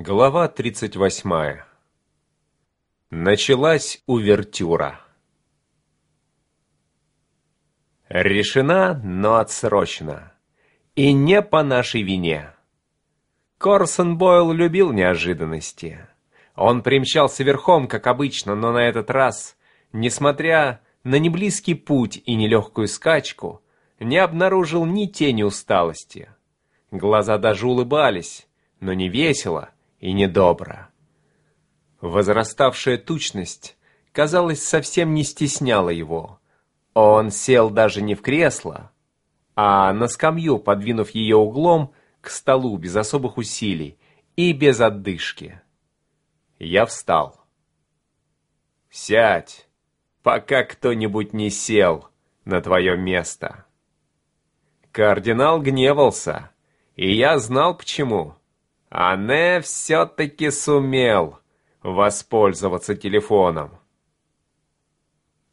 Глава 38. Началась увертюра. Решена, но отсрочена. И не по нашей вине. Корсон Бойл любил неожиданности. Он примчался верхом, как обычно, но на этот раз, несмотря на неблизкий путь и нелегкую скачку, не обнаружил ни тени усталости. Глаза даже улыбались, но не весело и недобро. Возраставшая тучность, казалось, совсем не стесняла его. Он сел даже не в кресло, а на скамью, подвинув ее углом к столу без особых усилий и без отдышки. Я встал. «Сядь, пока кто-нибудь не сел на твое место». Кардинал гневался, и я знал почему. Анне все-таки сумел воспользоваться телефоном.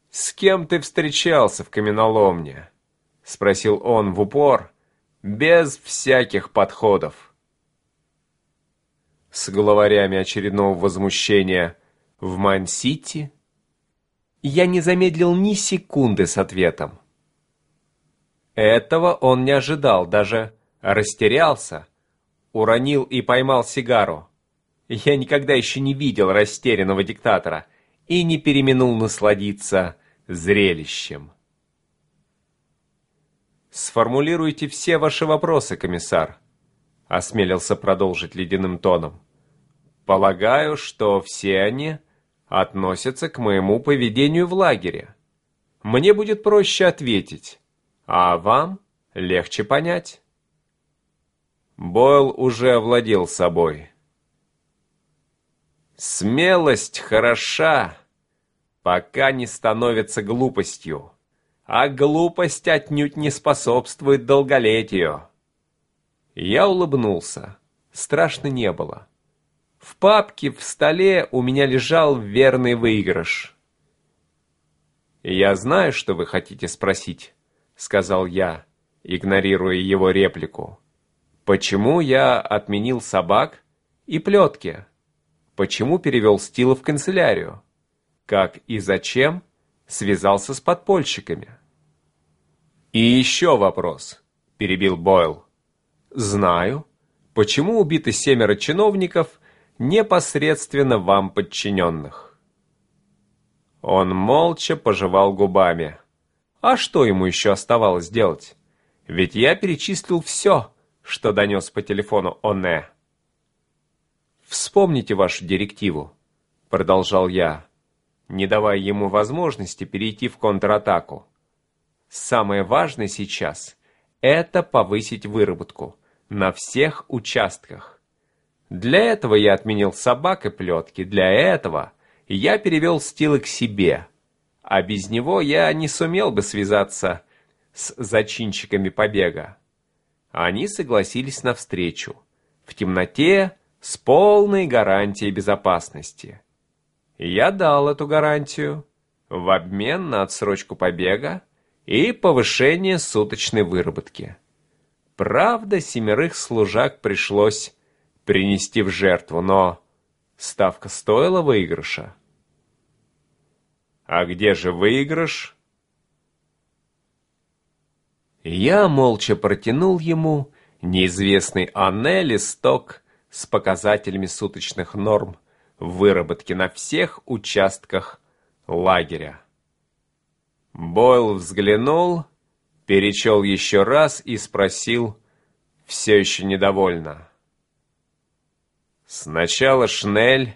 «С кем ты встречался в каменоломне?» — спросил он в упор, без всяких подходов. С главарями очередного возмущения в Майн-Сити я не замедлил ни секунды с ответом. Этого он не ожидал, даже растерялся, уронил и поймал сигару. Я никогда еще не видел растерянного диктатора и не преминул насладиться зрелищем. «Сформулируйте все ваши вопросы, комиссар», — осмелился продолжить ледяным тоном. «Полагаю, что все они относятся к моему поведению в лагере. Мне будет проще ответить, а вам легче понять». Бойл уже овладел собой. Смелость хороша, пока не становится глупостью, а глупость отнюдь не способствует долголетию. Я улыбнулся. Страшно не было. В папке в столе у меня лежал верный выигрыш. «Я знаю, что вы хотите спросить», — сказал я, игнорируя его реплику. Почему я отменил собак и плетки? Почему перевел Стила в канцелярию? Как и зачем связался с подпольщиками? И еще вопрос, перебил Бойл. Знаю, почему убиты семеро чиновников, непосредственно вам подчиненных. Он молча пожевал губами. А что ему еще оставалось делать? Ведь я перечислил все, что донес по телефону Оне. «Вспомните вашу директиву», — продолжал я, не давая ему возможности перейти в контратаку. «Самое важное сейчас — это повысить выработку на всех участках. Для этого я отменил собак и плетки, для этого я перевел стилы к себе, а без него я не сумел бы связаться с зачинщиками побега. Они согласились на встречу. В темноте, с полной гарантией безопасности. Я дал эту гарантию в обмен на отсрочку побега и повышение суточной выработки. Правда, семерых служак пришлось принести в жертву, но ставка стоила выигрыша. А где же выигрыш? Я молча протянул ему неизвестный Анне листок с показателями суточных норм выработки на всех участках лагеря. Бойл взглянул, перечел еще раз и спросил, все еще недовольно. Сначала Шнель,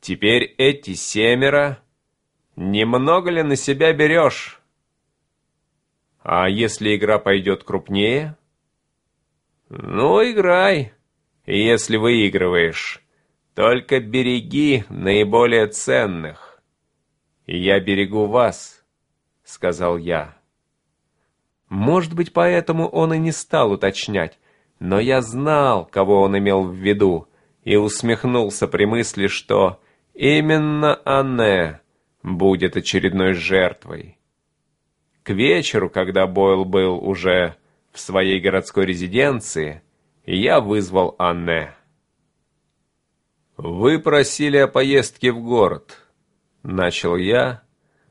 теперь эти семеро. Немного ли на себя берешь? А если игра пойдет крупнее? Ну, играй, если выигрываешь. Только береги наиболее ценных. Я берегу вас, сказал я. Может быть, поэтому он и не стал уточнять, но я знал, кого он имел в виду, и усмехнулся при мысли, что именно Анне будет очередной жертвой. К вечеру, когда Бойл был уже в своей городской резиденции, я вызвал Анне. «Вы просили о поездке в город», — начал я,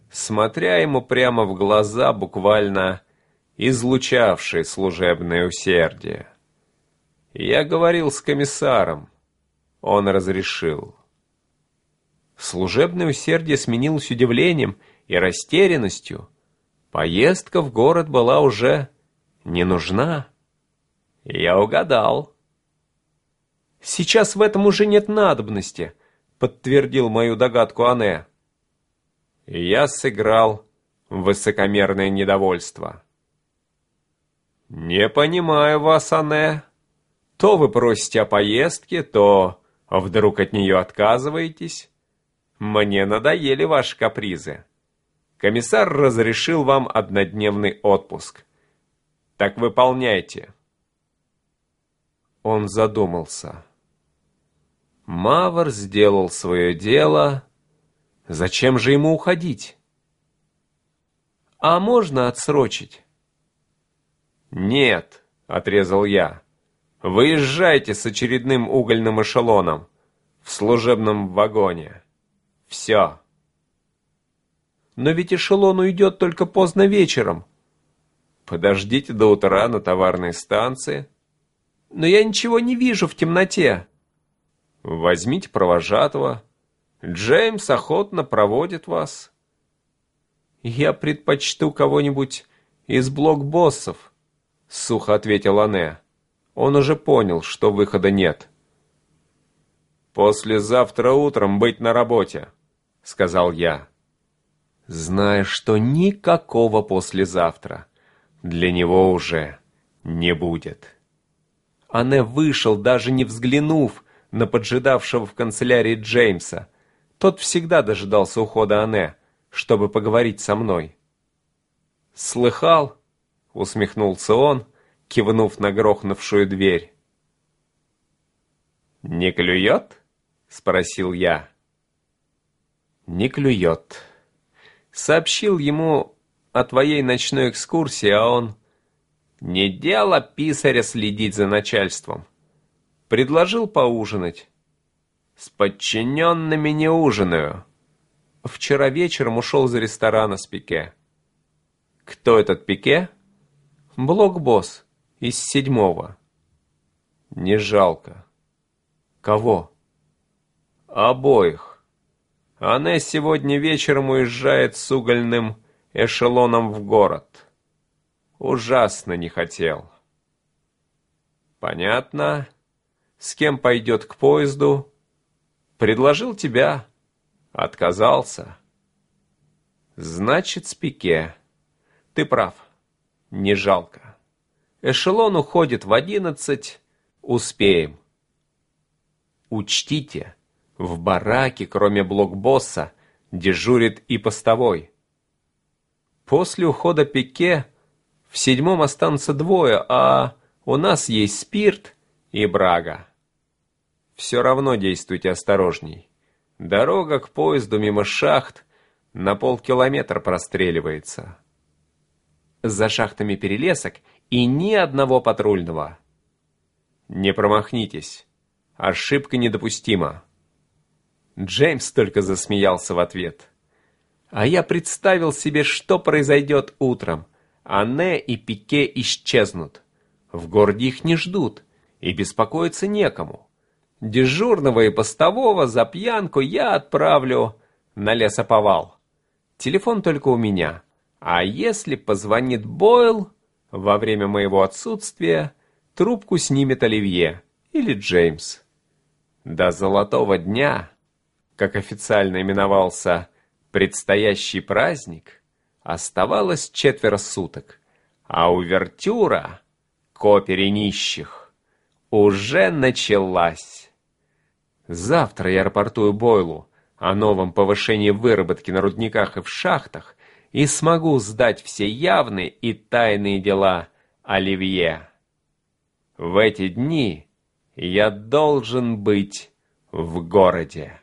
смотря ему прямо в глаза, буквально излучавшие служебное усердие. Я говорил с комиссаром. Он разрешил. Служебное усердие сменилось удивлением и растерянностью. Поездка в город была уже не нужна. Я угадал. «Сейчас в этом уже нет надобности», — подтвердил мою догадку Анне. Я сыграл высокомерное недовольство. «Не понимаю вас, Анне. То вы просите о поездке, то вдруг от нее отказываетесь. Мне надоели ваши капризы. Комиссар разрешил вам однодневный отпуск. Так выполняйте». Он задумался. Мавр сделал свое дело. Зачем же ему уходить? А можно отсрочить? Нет, отрезал я. Выезжайте с очередным угольным эшелоном в служебном вагоне. Все. Но ведь эшелон уйдет только поздно вечером. Подождите до утра на товарной станции. Но я ничего не вижу в темноте. Возьмите провожатого. Джеймс охотно проводит вас. Я предпочту кого-нибудь из блокбоссов, сухо ответил Анне. Он уже понял, что выхода нет. «Послезавтра утром быть на работе», — сказал я. Зная, что никакого послезавтра для него уже не будет. Анне вышел, даже не взглянув на поджидавшего в канцелярии Джеймса. Тот всегда дожидался ухода Анне, чтобы поговорить со мной. «Слыхал?» — усмехнулся он, кивнув на грохнувшую дверь. «Не клюет?» — спросил я. «Не клюет». Сообщил ему о твоей ночной экскурсии, а он... Не дело писаря следить за начальством. Предложил поужинать. С подчиненными не ужинаю. Вчера вечером ушел из ресторана с Пике. Кто этот Пике? Блокбосс из седьмого. Не жалко. Кого? Обоих. Она сегодня вечером уезжает с угольным эшелоном в город. Ужасно не хотел. Понятно. С кем пойдет к поезду? Предложил тебя. Отказался. Значит, с пике. Ты прав. Не жалко. Эшелон уходит в одиннадцать. Успеем. Учтите, в бараке, кроме блокбосса, дежурит и постовой. После ухода Пике в седьмом останутся двое, а у нас есть спирт и брага. Все равно действуйте осторожней. Дорога к поезду мимо шахт на полкилометра простреливается. За шахтами перелесок и ни одного патрульного. Не промахнитесь. Ошибка недопустима. Джеймс только засмеялся в ответ. А я представил себе, что произойдет утром. Анне и Пике исчезнут. В городе их не ждут, и беспокоиться некому. Дежурного и постового за пьянку я отправлю на лесоповал. Телефон только у меня. А если позвонит Бойл во время моего отсутствия, трубку снимет Оливье или Джеймс. До золотого дня, как официально именовался предстоящий праздник, оставалось четверо суток, а увертюра к опере нищих уже началась. Завтра я рапортую Бойлу о новом повышении выработки на рудниках и в шахтах и смогу сдать все явные и тайные дела Оливье. В эти дни я должен быть в городе.